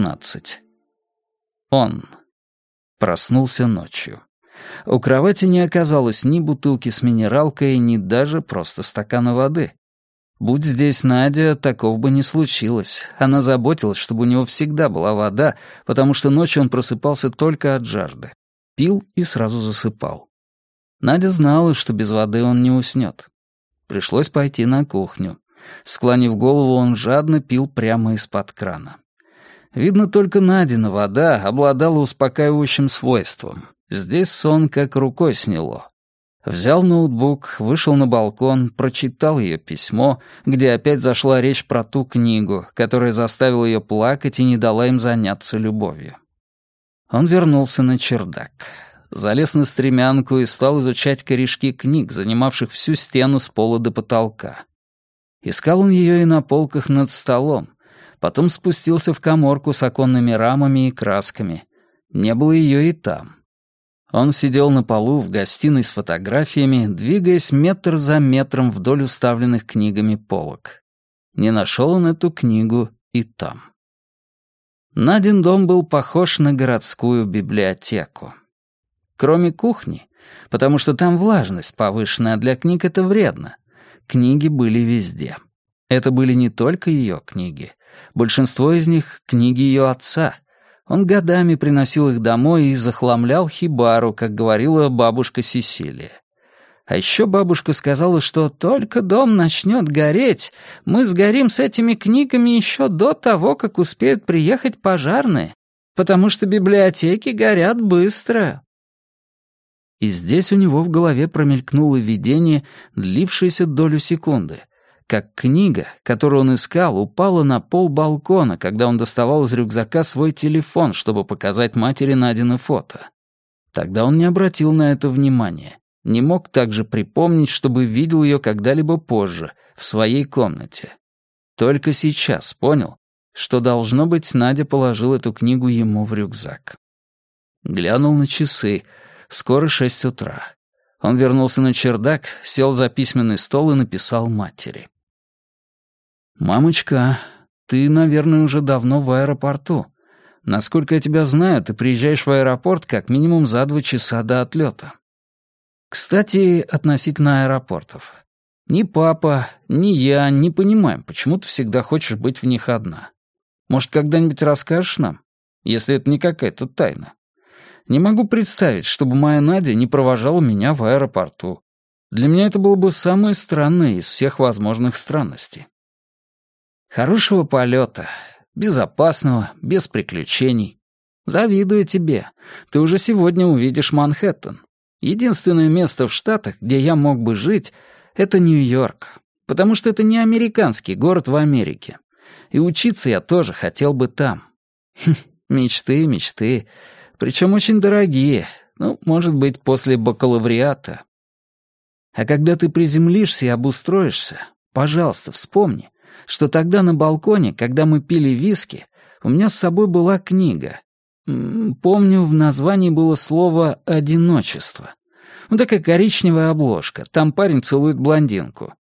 15. Он. Проснулся ночью. У кровати не оказалось ни бутылки с минералкой, ни даже просто стакана воды. Будь здесь Надя, такого бы не случилось. Она заботилась, чтобы у него всегда была вода, потому что ночью он просыпался только от жажды. Пил и сразу засыпал. Надя знала, что без воды он не уснет. Пришлось пойти на кухню. Склонив голову, он жадно пил прямо из-под крана. Видно, только Надина вода обладала успокаивающим свойством. Здесь сон как рукой сняло. Взял ноутбук, вышел на балкон, прочитал ее письмо, где опять зашла речь про ту книгу, которая заставила ее плакать и не дала им заняться любовью. Он вернулся на чердак. Залез на стремянку и стал изучать корешки книг, занимавших всю стену с пола до потолка. Искал он ее и на полках над столом. Потом спустился в коморку с оконными рамами и красками. Не было ее и там. Он сидел на полу в гостиной с фотографиями, двигаясь метр за метром вдоль уставленных книгами полок. Не нашел он эту книгу и там. Надин дом был похож на городскую библиотеку. Кроме кухни, потому что там влажность повышенная, а для книг это вредно. Книги были везде. Это были не только ее книги. Большинство из них — книги ее отца. Он годами приносил их домой и захламлял хибару, как говорила бабушка Сесилия. А еще бабушка сказала, что только дом начнет гореть, мы сгорим с этими книгами еще до того, как успеют приехать пожарные, потому что библиотеки горят быстро. И здесь у него в голове промелькнуло видение, длившееся долю секунды. Как книга, которую он искал, упала на пол балкона, когда он доставал из рюкзака свой телефон, чтобы показать матери Надины фото. Тогда он не обратил на это внимания. Не мог также припомнить, чтобы видел ее когда-либо позже, в своей комнате. Только сейчас понял, что, должно быть, Надя положила эту книгу ему в рюкзак. Глянул на часы — Скоро шесть утра. Он вернулся на чердак, сел за письменный стол и написал матери. «Мамочка, ты, наверное, уже давно в аэропорту. Насколько я тебя знаю, ты приезжаешь в аэропорт как минимум за два часа до отлета. Кстати, относительно аэропортов. Ни папа, ни я не понимаем, почему ты всегда хочешь быть в них одна. Может, когда-нибудь расскажешь нам, если это не какая-то тайна?» Не могу представить, чтобы моя Надя не провожала меня в аэропорту. Для меня это было бы самое странное из всех возможных странностей. Хорошего полета, безопасного, без приключений. Завидую тебе. Ты уже сегодня увидишь Манхэттен. Единственное место в Штатах, где я мог бы жить, это Нью-Йорк. Потому что это не американский город в Америке. И учиться я тоже хотел бы там. Хм, мечты, мечты. Причем очень дорогие. Ну, может быть, после бакалавриата. А когда ты приземлишься и обустроишься, пожалуйста, вспомни, что тогда на балконе, когда мы пили виски, у меня с собой была книга. Помню, в названии было слово «одиночество». Ну, такая коричневая обложка. Там парень целует блондинку.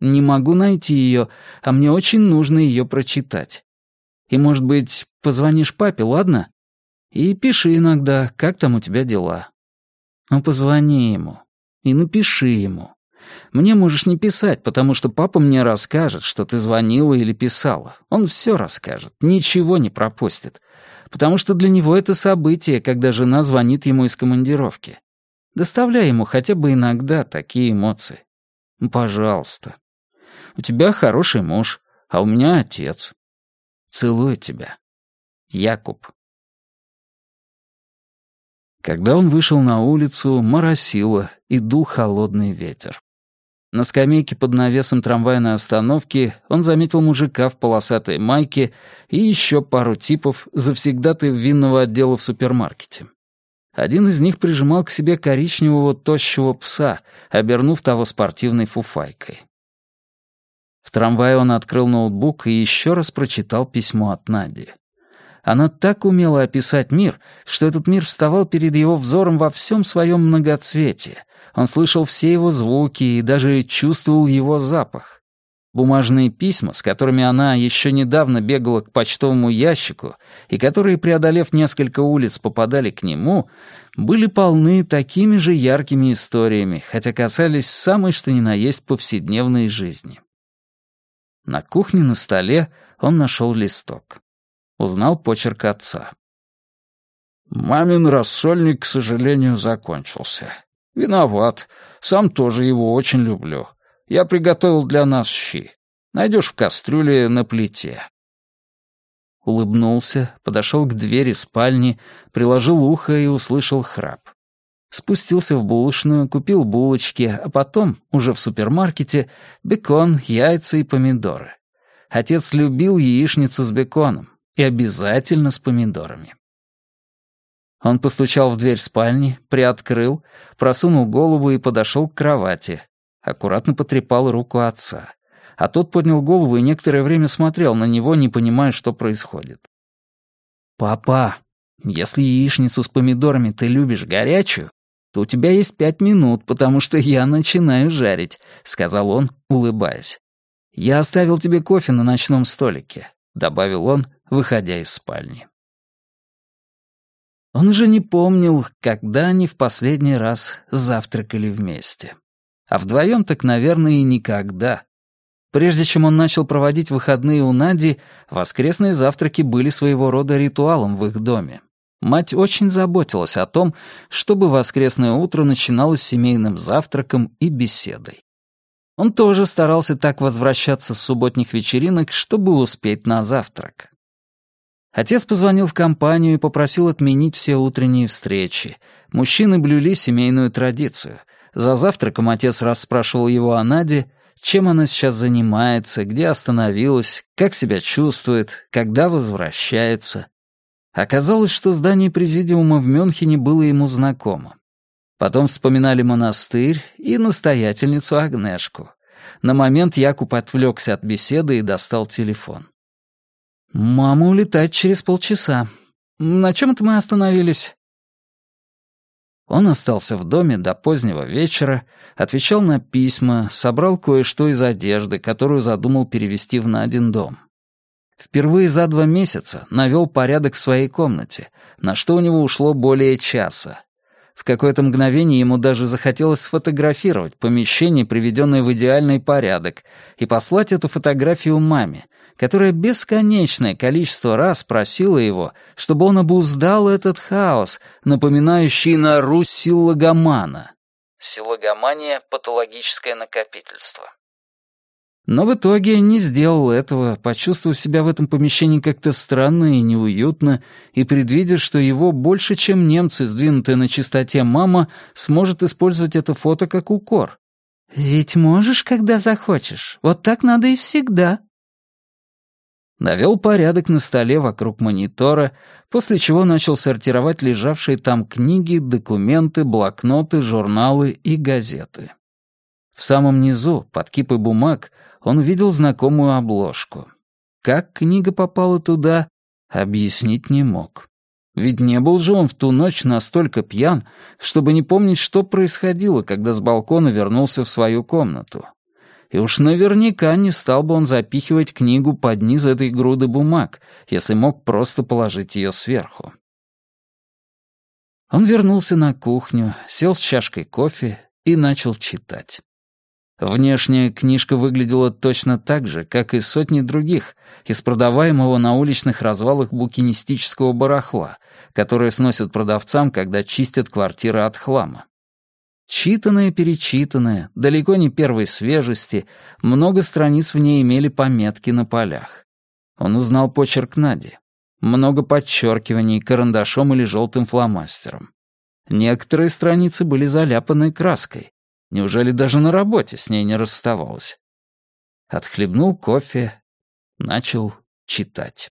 Не могу найти ее, а мне очень нужно ее прочитать. И, может быть, позвонишь папе, ладно? И пиши иногда, как там у тебя дела. Ну, позвони ему и напиши ему. Мне можешь не писать, потому что папа мне расскажет, что ты звонила или писала. Он все расскажет, ничего не пропустит. Потому что для него это событие, когда жена звонит ему из командировки. Доставляй ему хотя бы иногда такие эмоции. Ну, пожалуйста. У тебя хороший муж, а у меня отец. Целую тебя. Якуб. Когда он вышел на улицу, моросило и дул холодный ветер. На скамейке под навесом трамвайной остановки он заметил мужика в полосатой майке и еще пару типов, завсегдатаев винного отдела в супермаркете. Один из них прижимал к себе коричневого тощего пса, обернув того спортивной фуфайкой. В трамвае он открыл ноутбук и еще раз прочитал письмо от Нади. Она так умела описать мир, что этот мир вставал перед его взором во всем своем многоцветии. Он слышал все его звуки и даже чувствовал его запах. Бумажные письма, с которыми она еще недавно бегала к почтовому ящику и которые, преодолев несколько улиц, попадали к нему, были полны такими же яркими историями, хотя касались самой что ни на есть повседневной жизни. На кухне на столе он нашел листок. Узнал почерк отца. «Мамин рассольник, к сожалению, закончился. Виноват. Сам тоже его очень люблю. Я приготовил для нас щи. Найдешь в кастрюле на плите». Улыбнулся, подошел к двери спальни, приложил ухо и услышал храп. Спустился в булочную, купил булочки, а потом, уже в супермаркете, бекон, яйца и помидоры. Отец любил яичницу с беконом и обязательно с помидорами. Он постучал в дверь спальни, приоткрыл, просунул голову и подошел к кровати, аккуратно потрепал руку отца. А тот поднял голову и некоторое время смотрел на него, не понимая, что происходит. «Папа, если яичницу с помидорами ты любишь горячую, то у тебя есть пять минут, потому что я начинаю жарить», — сказал он, улыбаясь. «Я оставил тебе кофе на ночном столике», — добавил он, выходя из спальни. Он уже не помнил, когда они в последний раз завтракали вместе. А вдвоем так, наверное, и никогда. Прежде чем он начал проводить выходные у Нади, воскресные завтраки были своего рода ритуалом в их доме. Мать очень заботилась о том, чтобы воскресное утро начиналось семейным завтраком и беседой. Он тоже старался так возвращаться с субботних вечеринок, чтобы успеть на завтрак. Отец позвонил в компанию и попросил отменить все утренние встречи. Мужчины блюли семейную традицию — за завтраком отец расспрашивал его о Наде, чем она сейчас занимается, где остановилась, как себя чувствует, когда возвращается. Оказалось, что здание президиума в Мюнхене было ему знакомо. Потом вспоминали монастырь и настоятельницу Агнешку. На момент Якуб отвлекся от беседы и достал телефон. «Мама улетает через полчаса. На чем это мы остановились?» Он остался в доме до позднего вечера, отвечал на письма, собрал кое-что из одежды, которую задумал перевести в Надин дом. Впервые за два месяца навел порядок в своей комнате, на что у него ушло более часа. В какое-то мгновение ему даже захотелось сфотографировать помещение, приведенное в идеальный порядок, и послать эту фотографию маме, которая бесконечное количество раз просила его, чтобы он обуздал этот хаос, напоминающий на Русь силлогомана. Силлогомания — патологическое накопительство. Но в итоге не сделал этого, почувствовав себя в этом помещении как-то странно и неуютно, и предвидя, что его больше, чем немцы, сдвинутая на чистоте мама, сможет использовать это фото как укор. «Ведь можешь, когда захочешь. Вот так надо и всегда», навел порядок на столе вокруг монитора, после чего начал сортировать лежавшие там книги, документы, блокноты, журналы и газеты. В самом низу, под кипой бумаг, он увидел знакомую обложку. Как книга попала туда, объяснить не мог. Ведь не был же он в ту ночь настолько пьян, чтобы не помнить, что происходило, когда с балкона вернулся в свою комнату и уж наверняка не стал бы он запихивать книгу под низ этой груды бумаг, если мог просто положить ее сверху. Он вернулся на кухню, сел с чашкой кофе и начал читать. Внешняя книжка выглядела точно так же, как и сотни других, из продаваемого на уличных развалах букинистического барахла, которое сносят продавцам, когда чистят квартиры от хлама. Читанное-перечитанное, далеко не первой свежести, много страниц в ней имели пометки на полях. Он узнал почерк Нади. Много подчеркиваний карандашом или желтым фломастером. Некоторые страницы были заляпаны краской. Неужели даже на работе с ней не расставалась? Отхлебнул кофе, начал читать.